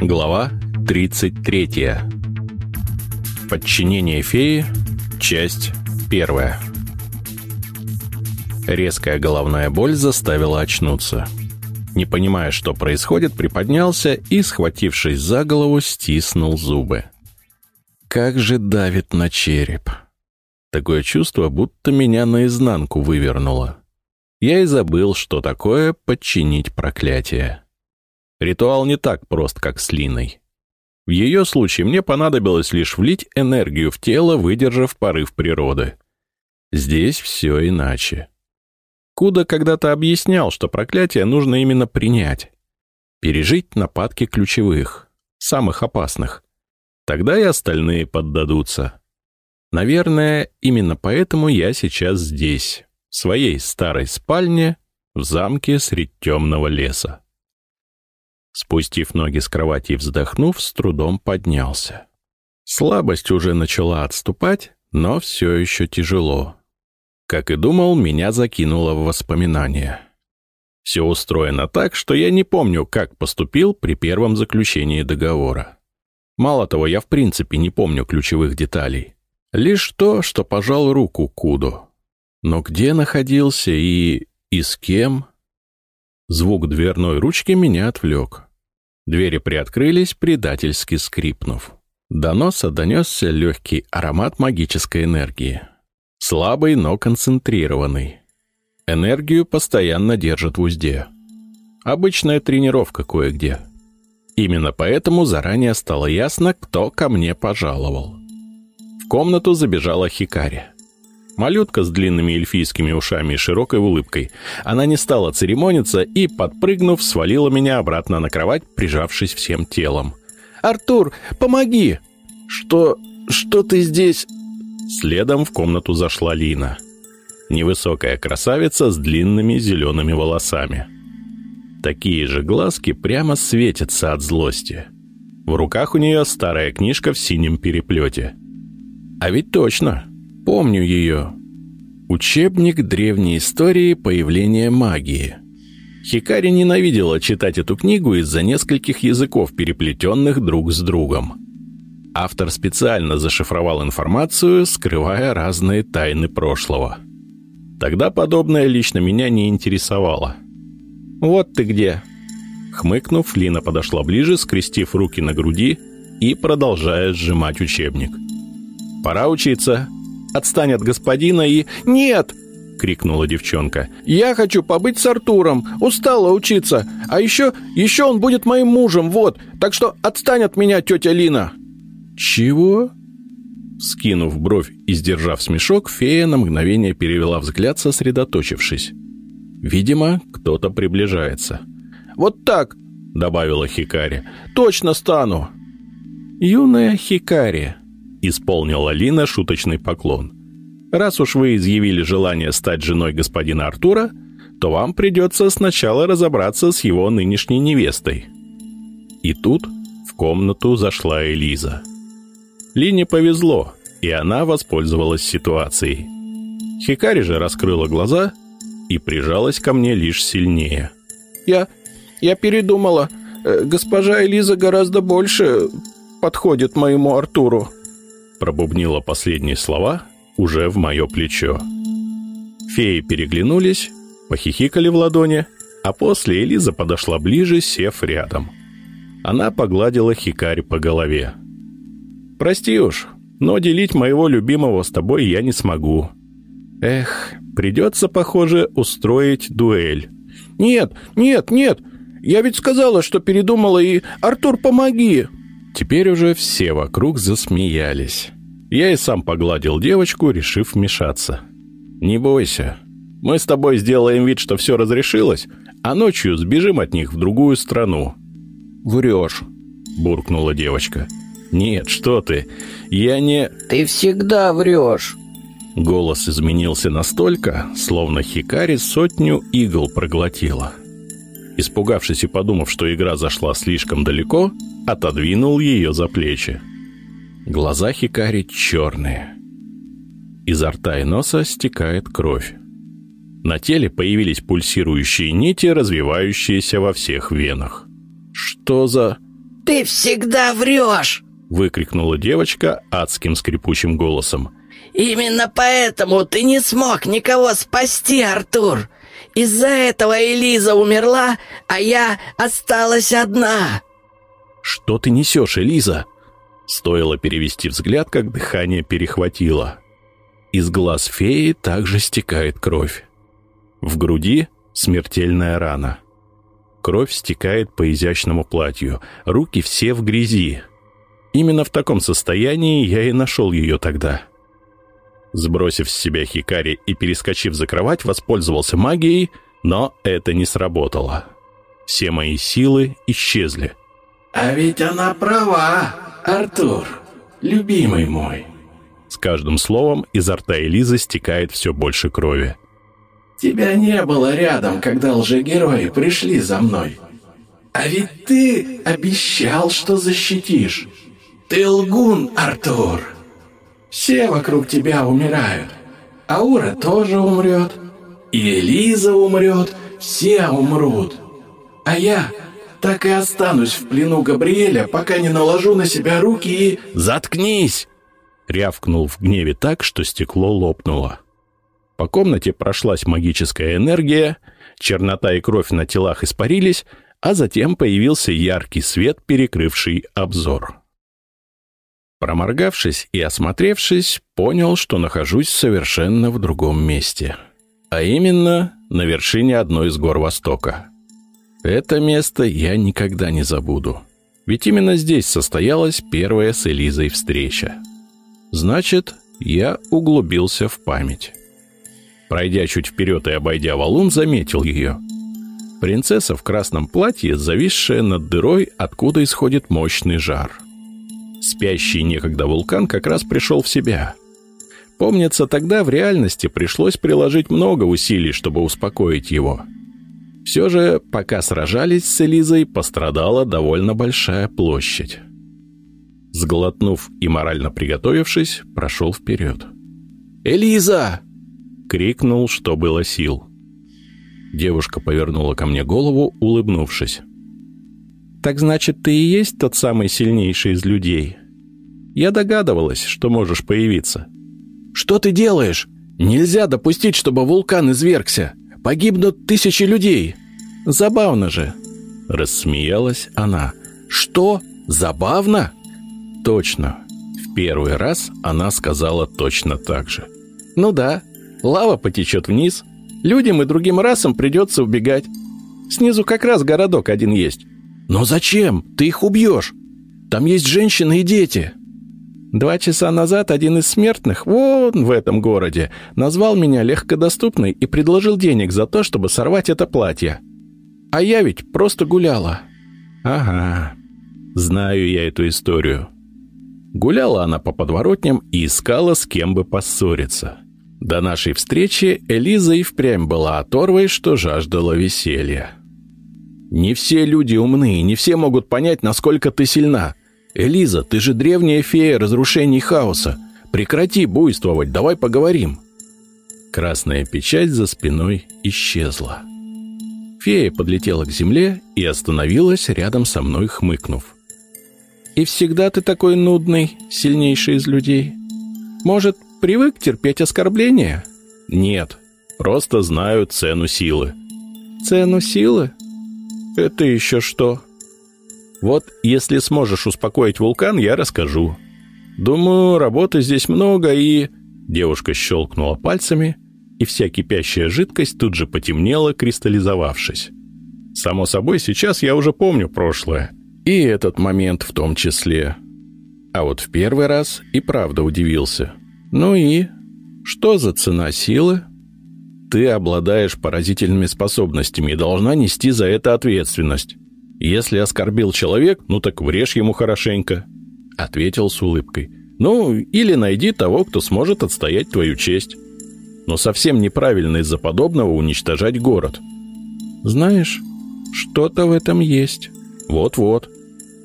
Глава 33. Подчинение феи. Часть первая. Резкая головная боль заставила очнуться. Не понимая, что происходит, приподнялся и, схватившись за голову, стиснул зубы. Как же давит на череп. Такое чувство, будто меня наизнанку вывернуло. Я и забыл, что такое подчинить проклятие. Ритуал не так прост, как с Линой. В ее случае мне понадобилось лишь влить энергию в тело, выдержав порыв природы. Здесь все иначе. Куда когда-то объяснял, что проклятие нужно именно принять. Пережить нападки ключевых, самых опасных. Тогда и остальные поддадутся. Наверное, именно поэтому я сейчас здесь, в своей старой спальне, в замке средь темного леса. Спустив ноги с кровати и вздохнув, с трудом поднялся. Слабость уже начала отступать, но все еще тяжело. Как и думал, меня закинуло в воспоминания. Все устроено так, что я не помню, как поступил при первом заключении договора. Мало того, я в принципе не помню ключевых деталей. Лишь то, что пожал руку Куду. Но где находился и... и с кем? Звук дверной ручки меня отвлек. Двери приоткрылись, предательски скрипнув. До носа донесся легкий аромат магической энергии. Слабый, но концентрированный. Энергию постоянно держит в узде. Обычная тренировка кое-где. Именно поэтому заранее стало ясно, кто ко мне пожаловал. В комнату забежала Хикари. Малютка с длинными эльфийскими ушами и широкой улыбкой. Она не стала церемониться и, подпрыгнув, свалила меня обратно на кровать, прижавшись всем телом. «Артур, помоги!» «Что... что ты здесь...» Следом в комнату зашла Лина. Невысокая красавица с длинными зелеными волосами. Такие же глазки прямо светятся от злости. В руках у нее старая книжка в синем переплете. А ведь точно, Помню ее. Учебник древней истории появления магии. Хикари ненавидела читать эту книгу из-за нескольких языков, переплетенных друг с другом. Автор специально зашифровал информацию, скрывая разные тайны прошлого. Тогда подобное лично меня не интересовало. «Вот ты где!» Хмыкнув, Лина подошла ближе, скрестив руки на груди и продолжая сжимать учебник. «Пора учиться. Отстань от господина и... «Нет!» — крикнула девчонка. «Я хочу побыть с Артуром. Устала учиться. А еще... еще он будет моим мужем, вот. Так что отстань от меня, тетя Лина!» «Чего?» Скинув бровь и сдержав смешок, фея на мгновение перевела взгляд, сосредоточившись. Видимо, кто-то приближается. «Вот так!» — добавила Хикари. «Точно стану!» «Юная Хикари!» — исполнила Лина шуточный поклон. «Раз уж вы изъявили желание стать женой господина Артура, то вам придется сначала разобраться с его нынешней невестой». И тут в комнату зашла Элиза. Лине повезло, и она воспользовалась ситуацией. Хикари же раскрыла глаза и прижалась ко мне лишь сильнее. «Я... я передумала. Э, госпожа Элиза гораздо больше подходит моему Артуру», пробубнила последние слова уже в мое плечо. Феи переглянулись, похихикали в ладони, а после Элиза подошла ближе, сев рядом. Она погладила Хикари по голове. «Прости уж, но делить моего любимого с тобой я не смогу. Эх, придется, похоже, устроить дуэль». «Нет, нет, нет! Я ведь сказала, что передумала, и... Артур, помоги!» Теперь уже все вокруг засмеялись. Я и сам погладил девочку, решив вмешаться. «Не бойся. Мы с тобой сделаем вид, что все разрешилось, а ночью сбежим от них в другую страну». «Врешь», — буркнула девочка. «Нет, что ты. Я не...» «Ты всегда врешь». Голос изменился настолько, словно Хикари сотню игл проглотила. Испугавшись и подумав, что игра зашла слишком далеко, отодвинул ее за плечи. Глаза Хикари черные. Изо рта и носа стекает кровь. На теле появились пульсирующие нити, развивающиеся во всех венах. «Что за...» Ты всегда врешь!» Выкрикнула девочка адским скрипучим голосом. «Именно поэтому ты не смог никого спасти, Артур! Из-за этого Элиза умерла, а я осталась одна!» «Что ты несешь, Элиза?» Стоило перевести взгляд, как дыхание перехватило. Из глаз феи также стекает кровь. В груди смертельная рана. Кровь стекает по изящному платью, руки все в грязи. Именно в таком состоянии я и нашел ее тогда. Сбросив с себя хикари и перескочив за кровать, воспользовался магией, но это не сработало. Все мои силы исчезли. «А ведь она права, Артур, любимый мой». С каждым словом изо рта Элизы стекает все больше крови. «Тебя не было рядом, когда лжегерои пришли за мной. А ведь ты обещал, что защитишь. Ты лгун, Артур. Все вокруг тебя умирают. Аура тоже умрет. И Элиза умрет. Все умрут. А я так и останусь в плену Габриэля, пока не наложу на себя руки и... «Заткнись!» Рявкнул в гневе так, что стекло лопнуло. По комнате прошлась магическая энергия, чернота и кровь на телах испарились, а затем появился яркий свет, перекрывший обзор. Проморгавшись и осмотревшись, понял, что нахожусь совершенно в другом месте. А именно на вершине одной из гор Востока. Это место я никогда не забуду. Ведь именно здесь состоялась первая с Элизой встреча. Значит, я углубился в память. Пройдя чуть вперед и обойдя валун, заметил ее. Принцесса в красном платье, зависшая над дырой, откуда исходит мощный жар — Спящий некогда вулкан как раз пришел в себя. Помнится, тогда в реальности пришлось приложить много усилий, чтобы успокоить его. Все же, пока сражались с Элизой, пострадала довольно большая площадь. Сглотнув и морально приготовившись, прошел вперед. «Элиза!» — крикнул, что было сил. Девушка повернула ко мне голову, улыбнувшись. Так значит, ты и есть тот самый сильнейший из людей. Я догадывалась, что можешь появиться. Что ты делаешь? Нельзя допустить, чтобы вулкан извергся. Погибнут тысячи людей. Забавно же. Рассмеялась она. Что? Забавно? Точно. В первый раз она сказала точно так же. Ну да, лава потечет вниз. Людям и другим расам придется убегать. Снизу как раз городок один есть. «Но зачем? Ты их убьешь! Там есть женщины и дети!» Два часа назад один из смертных, вон в этом городе, назвал меня легкодоступной и предложил денег за то, чтобы сорвать это платье. А я ведь просто гуляла. Ага, знаю я эту историю. Гуляла она по подворотням и искала, с кем бы поссориться. До нашей встречи Элиза и впрямь была оторвой, что жаждала веселья. Не все люди умны, не все могут понять, насколько ты сильна. Элиза, ты же древняя фея разрушений хаоса. Прекрати буйствовать, давай поговорим. Красная печать за спиной исчезла. Фея подлетела к земле и остановилась рядом со мной, хмыкнув. «И всегда ты такой нудный, сильнейший из людей? Может, привык терпеть оскорбления?» «Нет, просто знаю цену силы». «Цену силы?» «Это еще что?» «Вот если сможешь успокоить вулкан, я расскажу. Думаю, работы здесь много и...» Девушка щелкнула пальцами, и вся кипящая жидкость тут же потемнела, кристаллизовавшись. Само собой, сейчас я уже помню прошлое. И этот момент в том числе. А вот в первый раз и правда удивился. Ну и... Что за цена силы? Ты обладаешь поразительными способностями и должна нести за это ответственность. Если оскорбил человек, ну так врежь ему хорошенько», — ответил с улыбкой. «Ну, или найди того, кто сможет отстоять твою честь. Но совсем неправильно из-за подобного уничтожать город». «Знаешь, что-то в этом есть». «Вот-вот.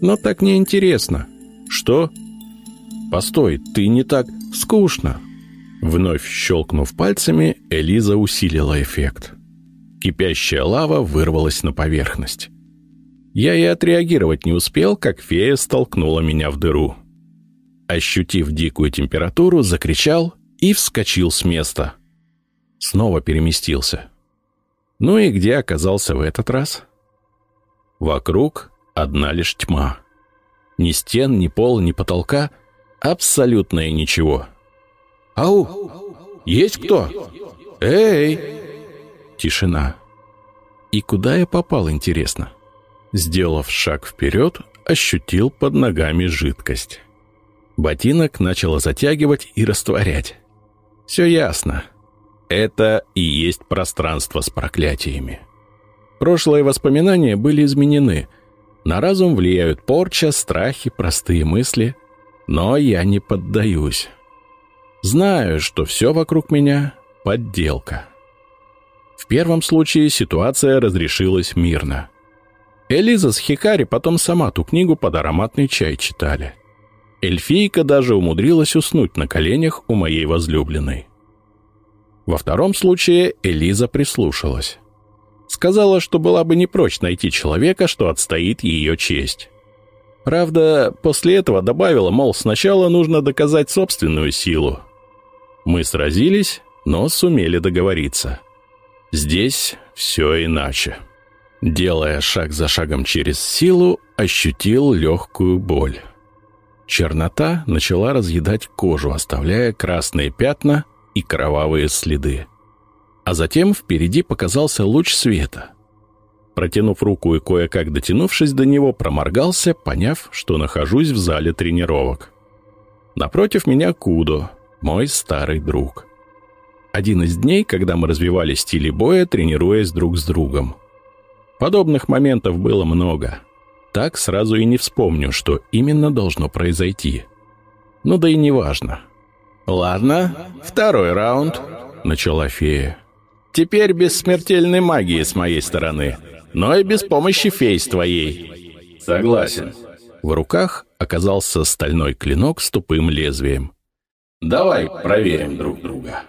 Но так неинтересно». «Что?» «Постой, ты не так скучно». Вновь щелкнув пальцами, Элиза усилила эффект. Кипящая лава вырвалась на поверхность. Я и отреагировать не успел, как фея столкнула меня в дыру. Ощутив дикую температуру, закричал и вскочил с места. Снова переместился. Ну и где оказался в этот раз? Вокруг одна лишь тьма. Ни стен, ни пола, ни потолка. Абсолютное ничего. «Ау! Есть кто? Эй!» Тишина. И куда я попал, интересно? Сделав шаг вперед, ощутил под ногами жидкость. Ботинок начало затягивать и растворять. Все ясно. Это и есть пространство с проклятиями. Прошлые воспоминания были изменены. На разум влияют порча, страхи, простые мысли. Но я не поддаюсь. Знаю, что все вокруг меня — подделка. В первом случае ситуация разрешилась мирно. Элиза с Хикари потом сама ту книгу под ароматный чай читали. Эльфийка даже умудрилась уснуть на коленях у моей возлюбленной. Во втором случае Элиза прислушалась. Сказала, что была бы не прочь найти человека, что отстоит ее честь. Правда, после этого добавила, мол, сначала нужно доказать собственную силу. Мы сразились, но сумели договориться. Здесь все иначе. Делая шаг за шагом через силу, ощутил легкую боль. Чернота начала разъедать кожу, оставляя красные пятна и кровавые следы. А затем впереди показался луч света. Протянув руку и кое-как дотянувшись до него, проморгался, поняв, что нахожусь в зале тренировок. Напротив меня Кудо, мой старый друг. Один из дней, когда мы развивали стили боя, тренируясь друг с другом. Подобных моментов было много — так сразу и не вспомню, что именно должно произойти. Ну да и не важно. «Ладно, второй раунд», — начала фея. «Теперь без смертельной магии с моей стороны, но и без помощи фей с твоей». «Согласен». В руках оказался стальной клинок с тупым лезвием. «Давай проверим друг друга».